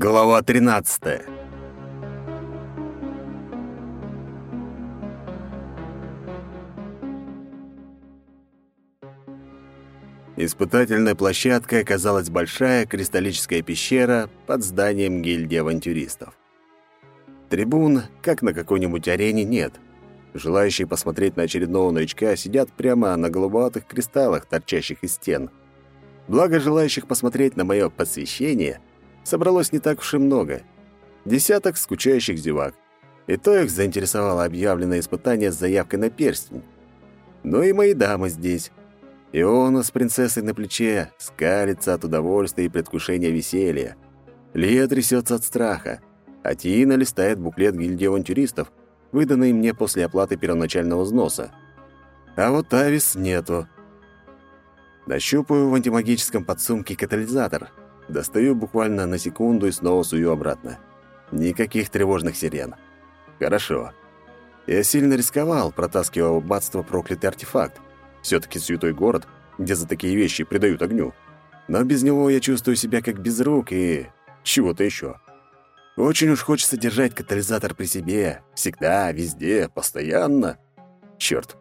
Глава 13. Испытательная площадка оказалась большая кристаллическая пещера под зданием гильдии авантюристов. Трибун, как на какой-нибудь арене, нет. Желающие посмотреть на очередного новичка сидят прямо на голубоватых кристаллах, торчащих из стен. Благо желающих посмотреть на мое посвящение собралось не так уж и много. Десяток скучающих зевак. И то их заинтересовало объявленное испытание с заявкой на перстень. Ну и мои дамы здесь. Иона с принцессой на плече скалится от удовольствия и предвкушения веселья. Лия трясется от страха, а Тина листает буклет гильдии авантюристов, выданный мне после оплаты первоначального взноса. А вот Авис нету. Нащупаю в антимагическом подсумке катализатор. Достаю буквально на секунду и снова сую обратно. Никаких тревожных сирен. Хорошо. Я сильно рисковал, протаскивая в аббатство проклятый артефакт. все таки святой город, где за такие вещи придают огню. Но без него я чувствую себя как без рук и чего-то еще. Очень уж хочется держать катализатор при себе. Всегда, везде, постоянно. Черт,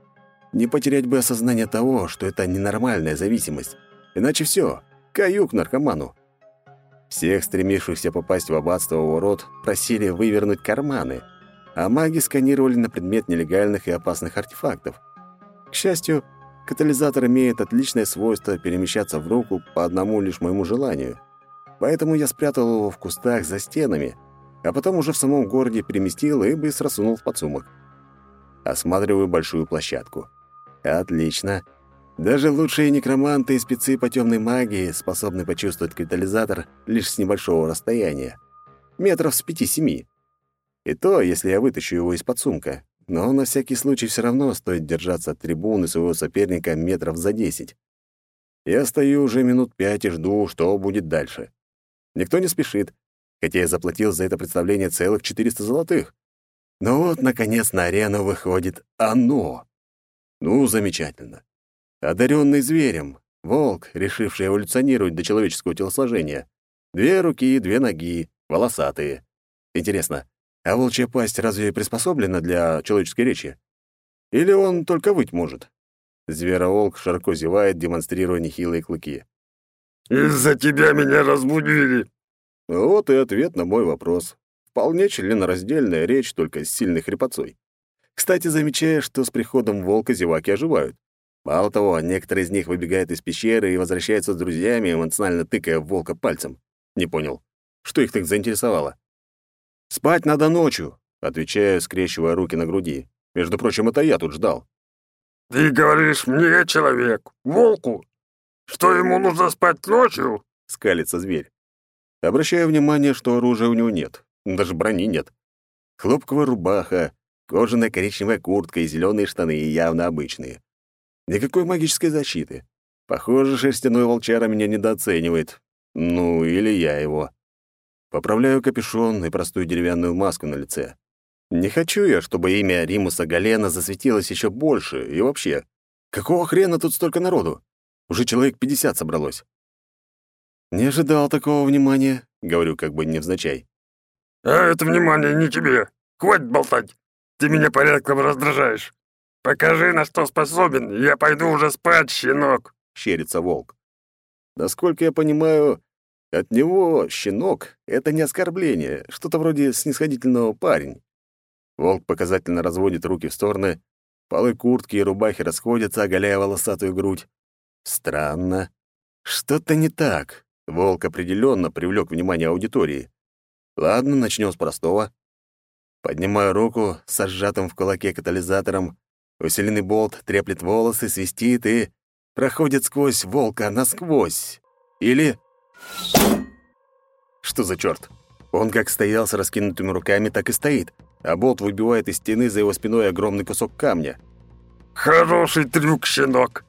не потерять бы осознание того, что это ненормальная зависимость. Иначе все, каюк наркоману. Всех стремившихся попасть в аббатство в ворот просили вывернуть карманы, а маги сканировали на предмет нелегальных и опасных артефактов. К счастью, катализатор имеет отличное свойство перемещаться в руку по одному лишь моему желанию. Поэтому я спрятал его в кустах за стенами, а потом уже в самом городе переместил и быстро сунул в подсумок. Осматриваю большую площадку. Отлично. Даже лучшие некроманты и спецы по темной магии способны почувствовать катализатор лишь с небольшого расстояния. Метров с пяти-семи. И то, если я вытащу его из-под сумка. Но на всякий случай все равно стоит держаться от трибуны своего соперника метров за десять. Я стою уже минут пять и жду, что будет дальше. Никто не спешит, хотя я заплатил за это представление целых 400 золотых. Но вот, наконец, на арену выходит оно. Ну, замечательно. Одаренный зверем, волк, решивший эволюционировать до человеческого телосложения. Две руки, две ноги, волосатые. Интересно, а волчья пасть разве приспособлена для человеческой речи? Или он только выть может? Звероволк широко зевает, демонстрируя нехилые клыки. «Из-за тебя меня разбудили!» Вот и ответ на мой вопрос. Вполне членораздельная речь, только с сильной хрипотцой. Кстати, замечая, что с приходом волка зеваки оживают. Мало того, некоторые из них выбегают из пещеры и возвращаются с друзьями, эмоционально тыкая волка пальцем. Не понял, что их так заинтересовало. «Спать надо ночью», — отвечаю, скрещивая руки на груди. Между прочим, это я тут ждал. «Ты говоришь мне, человек, волку, что ему нужно спать ночью?» — скалится зверь. Обращаю внимание, что оружия у него нет, даже брони нет. Хлопковая рубаха, Кожаная коричневая куртка и зеленые штаны явно обычные. Никакой магической защиты. Похоже, шерстяной волчара меня недооценивает. Ну, или я его. Поправляю капюшон и простую деревянную маску на лице. Не хочу я, чтобы имя Римуса Галена засветилось еще больше. И вообще, какого хрена тут столько народу? Уже человек пятьдесят собралось. Не ожидал такого внимания, говорю как бы невзначай. А это внимание не тебе. Хватит болтать. Ты меня порядком раздражаешь. Покажи, на что способен, я пойду уже спать, щенок!» — щерится волк. Насколько я понимаю, от него щенок — это не оскорбление, что-то вроде снисходительного парень. Волк показательно разводит руки в стороны, полы куртки и рубахи расходятся, оголяя волосатую грудь. Странно. Что-то не так. Волк определенно привлек внимание аудитории. Ладно, начнем с простого. Поднимаю руку со сжатым в кулаке катализатором. Усиленный болт треплет волосы, свистит и проходит сквозь волка насквозь. Или... Что за черт? Он как стоял с раскинутыми руками, так и стоит, а болт выбивает из стены за его спиной огромный кусок камня. «Хороший трюк, щенок.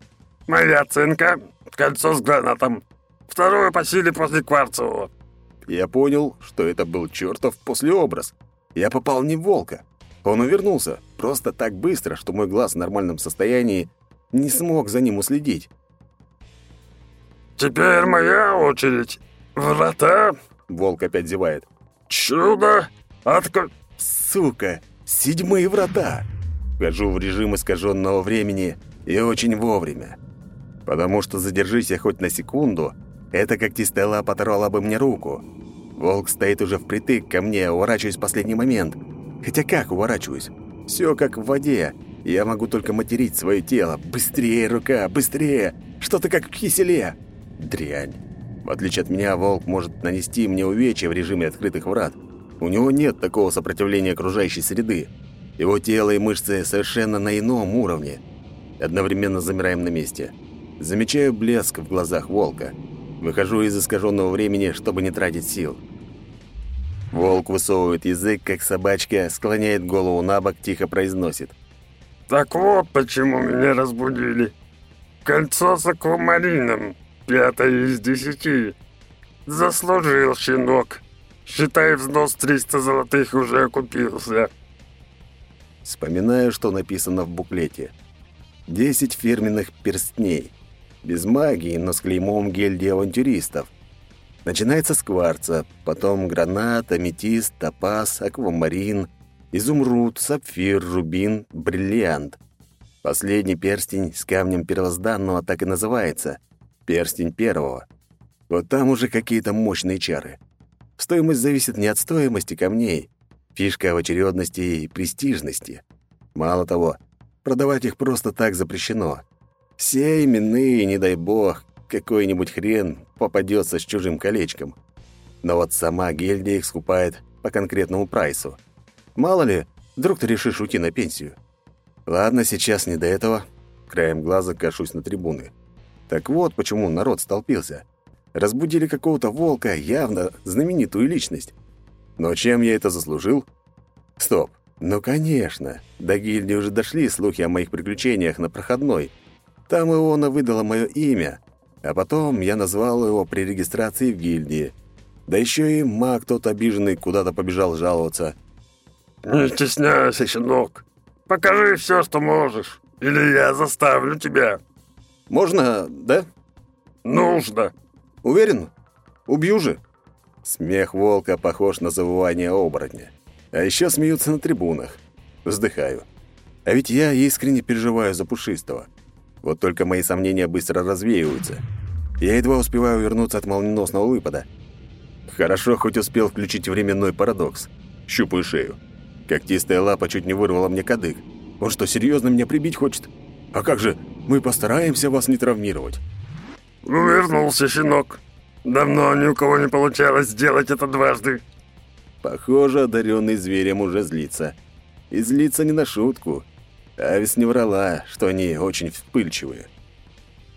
Моя оценка — кольцо с гранатом. Второе по силе после кварцевого». Я понял, что это был чертов послеобраз. Я попал не в волка. Он увернулся, просто так быстро, что мой глаз в нормальном состоянии не смог за ним уследить. «Теперь моя очередь. Врата!» Волк опять зевает. «Чудо! Отко...» «Сука! Седьмые врата!» Вхожу в режим искаженного времени и очень вовремя. Потому что задержись я хоть на секунду, эта когтистая лапа оторвала бы мне руку. Волк стоит уже впритык ко мне, уворачиваюсь в последний момент. Хотя как уворачиваюсь? Все как в воде. Я могу только материть свое тело. Быстрее, рука, быстрее! Что-то как в киселе. Дрянь. В отличие от меня, волк может нанести мне увечья в режиме открытых врат. У него нет такого сопротивления окружающей среды. Его тело и мышцы совершенно на ином уровне. Одновременно замираем на месте. Замечаю блеск в глазах волка. Выхожу из искаженного времени, чтобы не тратить сил. Волк высовывает язык, как собачка, склоняет голову на бок, тихо произносит. «Так вот, почему меня разбудили. Кольцо с аквамарином, пятое из десяти. Заслужил щенок. Считай, взнос 300 золотых уже окупился». Вспоминаю, что написано в буклете. Десять фирменных перстней. Без магии, но с клеймом гильдии авантюристов. Начинается с кварца, потом гранат, аметист, топаз, аквамарин, изумруд, сапфир, рубин, бриллиант. Последний перстень с камнем первозданного так и называется — перстень первого. Вот там уже какие-то мощные чары. Стоимость зависит не от стоимости камней, Фишка в очередности и престижности. Мало того, продавать их просто так запрещено. Все именные, не дай бог, какой-нибудь хрен попадется с чужим колечком. Но вот сама гильдия их скупает по конкретному прайсу. Мало ли, вдруг ты решишь уйти на пенсию. Ладно, сейчас не до этого. Краем глаза кашусь на трибуны. Так вот, почему народ столпился. Разбудили какого-то волка, явно знаменитую личность. Но чем я это заслужил? Стоп. Ну, конечно. До гильдии уже дошли слухи о моих приключениях на проходной. Там Иона выдала мое имя, а потом я назвал его при регистрации в гильдии. Да еще и маг тот обиженный куда-то побежал жаловаться. «Не стесняйся, щенок. Покажи все, что можешь, или я заставлю тебя». «Можно, да?» «Нужно». «Уверен? Убью же». Смех волка похож на завывание оборотня. А еще смеются на трибунах. Вздыхаю. А ведь я искренне переживаю за Пушистого. Вот только мои сомнения быстро развеиваются. Я едва успеваю вернуться от молниеносного выпада. Хорошо, хоть успел включить временной парадокс. Щупаю шею. Когтистая лапа чуть не вырвала мне кадык. Он что, серьезно меня прибить хочет? А как же, мы постараемся вас не травмировать. Вернулся щенок. Давно ни у кого не получалось сделать это дважды. Похоже, одаренный зверем уже злится. И злится не на шутку. Авис не врала, что они очень вспыльчивые.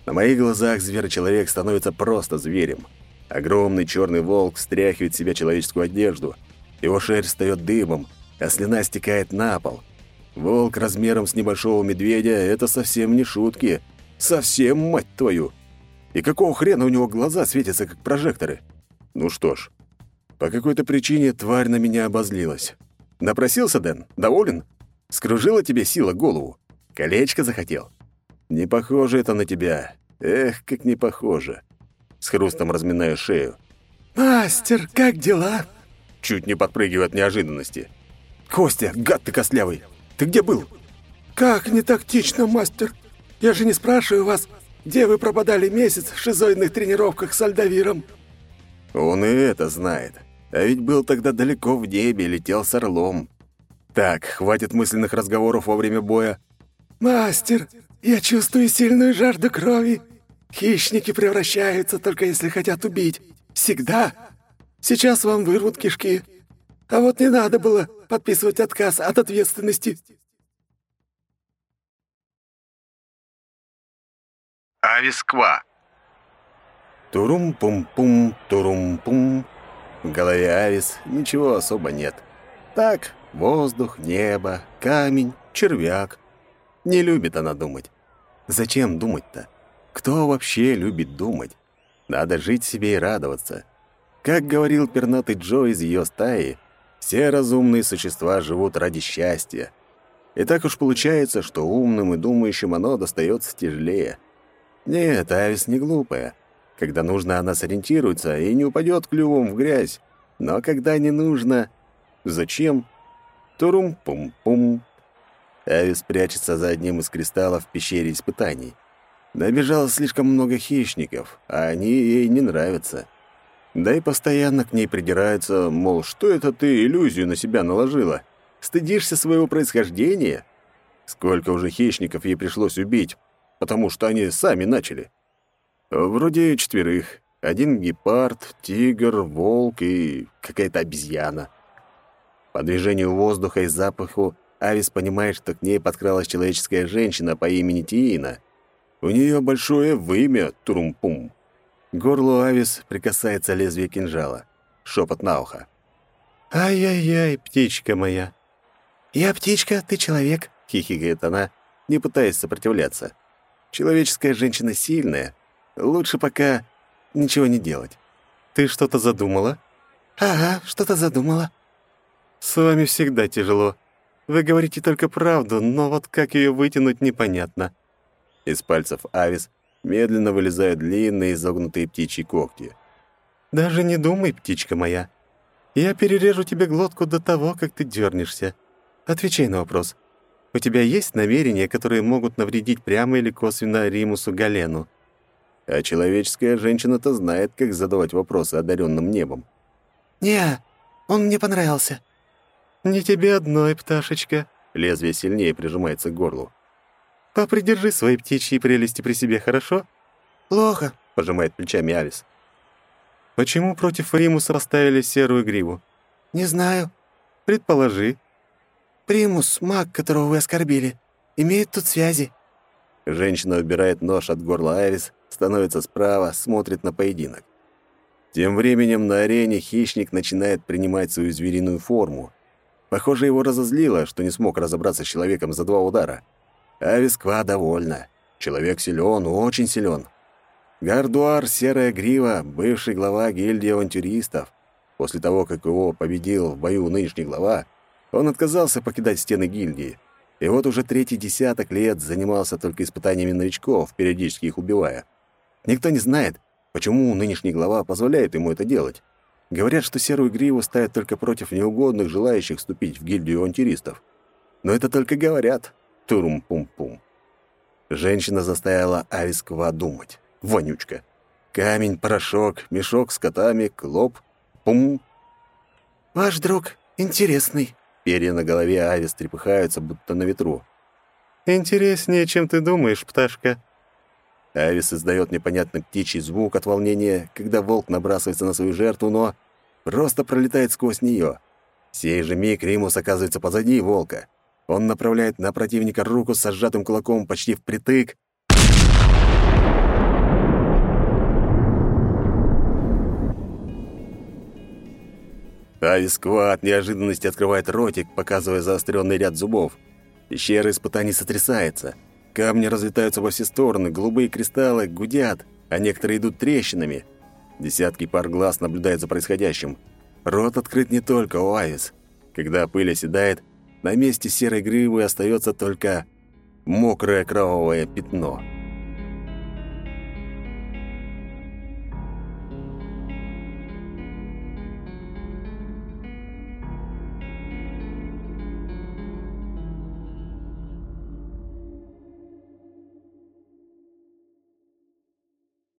На моих глазах зверь-человек становится просто зверем. Огромный черный волк стряхивает с себя человеческую одежду. Его шерсть встает дымом, а слюна стекает на пол. Волк размером с небольшого медведя — это совсем не шутки. Совсем, мать твою! И какого хрена у него глаза светятся, как прожекторы? Ну что ж, по какой-то причине тварь на меня обозлилась. Напросился, Дэн? Доволен? Скружила тебе сила голову? Колечко захотел? Не похоже это на тебя. Эх, как не похоже. С хрустом разминаю шею. «Мастер, как дела?» Чуть не подпрыгиваю от неожиданности. «Костя, гад ты костлявый! Ты где был?» «Как не тактично, мастер! Я же не спрашиваю вас, где вы пропадали месяц в шизоидных тренировках с Альдавиром?» Он и это знает. А ведь был тогда далеко в небе, летел с орлом. Так, хватит мысленных разговоров во время боя. «Мастер, я чувствую сильную жажду крови. Хищники превращаются только если хотят убить. Всегда. Сейчас вам вырвут кишки. А вот не надо было подписывать отказ от ответственности». Ависква. Турум-пум-пум, турум-пум. В голове Авис ничего особо нет. Так, воздух, небо, камень, червяк. Не любит она думать. Зачем думать-то? Кто вообще любит думать? Надо жить себе и радоваться. Как говорил пернатый Джо из ее стаи, все разумные существа живут ради счастья. И так уж получается, что умным и думающим оно достается тяжелее. Нет, Авис не глупая. Когда нужно, она сориентируется и не упадет клювом в грязь. Но когда не нужно... Зачем? Турум-пум-пум. Авис прячется за одним из кристаллов в пещере испытаний. Набежало слишком много хищников, а они ей не нравятся. Да и постоянно к ней придираются, мол, что это ты иллюзию на себя наложила? Стыдишься своего происхождения? Сколько уже хищников ей пришлось убить, потому что они сами начали. Вроде четверых. Один гепард, тигр, волк и какая-то обезьяна. По движению воздуха и запаху Авис понимает, что к ней подкралась человеческая женщина по имени Тиина — у нее большое вымя Турумпум. Горло Авис прикасается лезвие кинжала. Шепот на ухо. «Ай-яй-яй, птичка моя!» «Я птичка, ты человек», — хихикает она, не пытаясь сопротивляться. «Человеческая женщина сильная. Лучше пока ничего не делать. Ты что-то задумала?» «Ага, что-то задумала». «С вами всегда тяжело. Вы говорите только правду, но вот как ее вытянуть, непонятно. Из пальцев Авис медленно вылезают длинные изогнутые птичьи когти. «Даже не думай, птичка моя. Я перережу тебе глотку до того, как ты дернешься. Отвечай на вопрос. У тебя есть намерения, которые могут навредить прямо или косвенно Римусу Галену?» А человеческая женщина-то знает, как задавать вопросы одаренным небом. «Не, он мне понравился». «Не тебе одной, пташечка». Лезвие сильнее прижимается к горлу. Попридержи свои птичьи прелести при себе, хорошо?» «Плохо», — пожимает плечами Авис. «Почему против Римуса расставили серую гриву?» «Не знаю». «Предположи». «Примус, маг, которого вы оскорбили, имеет тут связи». Женщина убирает нож от горла Авис, становится справа, смотрит на поединок. Тем временем на арене хищник начинает принимать свою звериную форму. Похоже, его разозлило, что не смог разобраться с человеком за два удара. А Висква довольна. Человек силен, очень силен. Гардуар Серая Грива, бывший глава гильдии авантюристов. После того, как его победил в бою нынешний глава, он отказался покидать стены гильдии. И вот уже третий десяток лет занимался только испытаниями новичков, периодически их убивая. Никто не знает, почему нынешний глава позволяет ему это делать. Говорят, что серую гриву ставят только против неугодных, желающих вступить в гильдию авантюристов. Но это только говорят. Турум-пум-пум. Женщина заставила Авискова думать. Вонючка. Камень, порошок, мешок с котами, клоп, пум. «Ваш друг интересный». Перья на голове Авис трепыхаются, будто на ветру. «Интереснее, чем ты думаешь, пташка». Авис издает непонятный птичий звук от волнения, когда волк набрасывается на свою жертву, но просто пролетает сквозь нее. В сей же миг Римус оказывается позади волка. Он направляет на противника руку с сжатым кулаком почти впритык. Ависква от неожиданности открывает ротик, показывая заостренный ряд зубов. Пещера испытаний сотрясается. Камни разлетаются во все стороны, голубые кристаллы гудят, а некоторые идут трещинами. Десятки пар глаз наблюдают за происходящим. Рот открыт не только у Авис. Когда пыль оседает, на месте серой гривы остается только мокрое кровавое пятно.